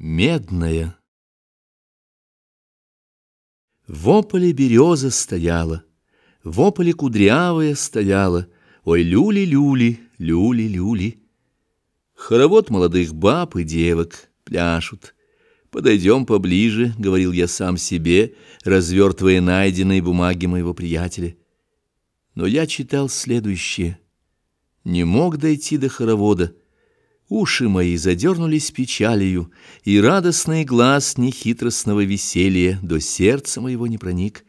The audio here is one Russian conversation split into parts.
Медная. В ополе береза стояла, В ополе кудрявая стояла, Ой, люли-люли, люли-люли. Хоровод молодых баб и девок пляшут. «Подойдем поближе», — говорил я сам себе, развертывая найденные бумаги моего приятеля. Но я читал следующее. Не мог дойти до хоровода, — Уши мои задернулись печалью, И радостный глаз нехитростного веселья До сердца моего не проник.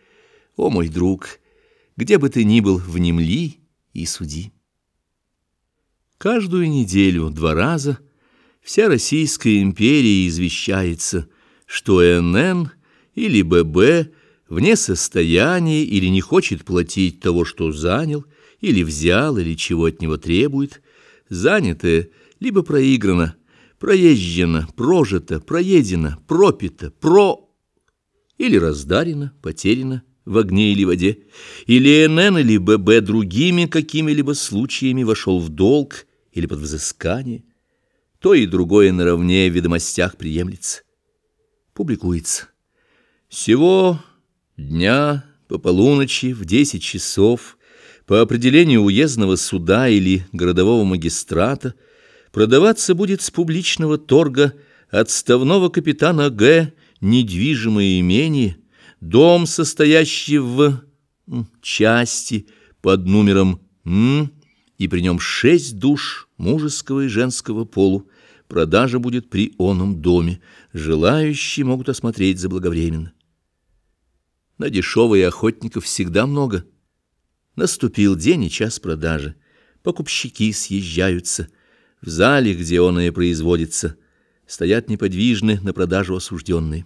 О, мой друг, где бы ты ни был, внемли и суди. Каждую неделю два раза вся Российская империя извещается, что НН или ББ вне состояния или не хочет платить того, что занял, или взял, или чего от него требует, занятое либо проиграно, проезжено, прожито, проедено, пропито, про... или раздарено, потеряно в огне или воде, или НН или ББ другими какими-либо случаями вошел в долг или под взыскание, то и другое наравне в ведомостях приемлется. Публикуется. Всего дня по полуночи в десять часов по определению уездного суда или городового магистрата продаваться будет с публичного торга отставного капитана Г. недвижимое имение, дом, состоящий в части под номером М, и при нем шесть душ мужеского и женского полу. Продажа будет при оном доме. Желающие могут осмотреть заблаговременно. На дешевые охотников всегда много. Наступил день и час продажи. Покупщики съезжаются – в зале, где оно и производится, стоят неподвижны на продажу осужденные.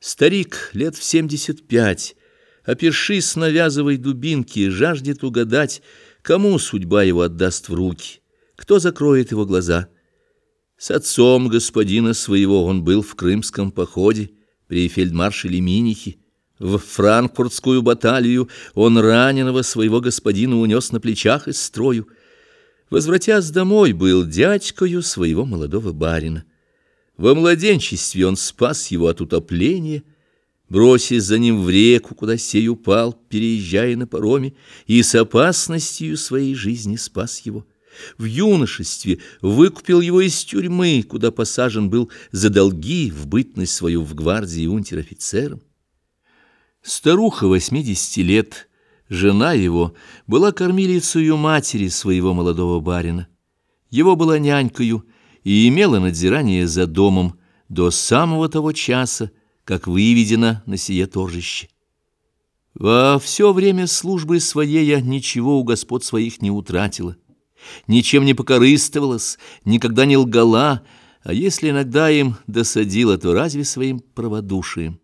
Старик лет в семьдесят пять, опершись на вязовой дубинке, жаждет угадать, кому судьба его отдаст в руки, кто закроет его глаза. С отцом господина своего он был в крымском походе при фельдмаршале Минихе. В франкфуртскую баталию он раненого своего господина унес на плечах из строю — Возвратясь домой, был дядькою своего молодого барина. Во младенчестве он спас его от утопления, бросясь за ним в реку, куда сей упал, переезжая на пароме, и с опасностью своей жизни спас его. В юношестве выкупил его из тюрьмы, куда посажен был за долги в бытность свою в гвардии унтер-офицером. Старуха восьмидесяти лет — Жена его была кормилицей матери своего молодого барина. Его была нянькою и имела надзирание за домом до самого того часа, как выведена на сие торжище. Во все время службы своей я ничего у господ своих не утратила, ничем не покорыстывалась, никогда не лгала, а если иногда им досадила, то разве своим праводушием.